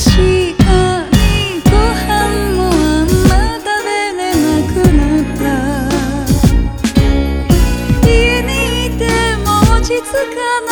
ごはんもあんま食べれなくなった。家にいても落ち着かない。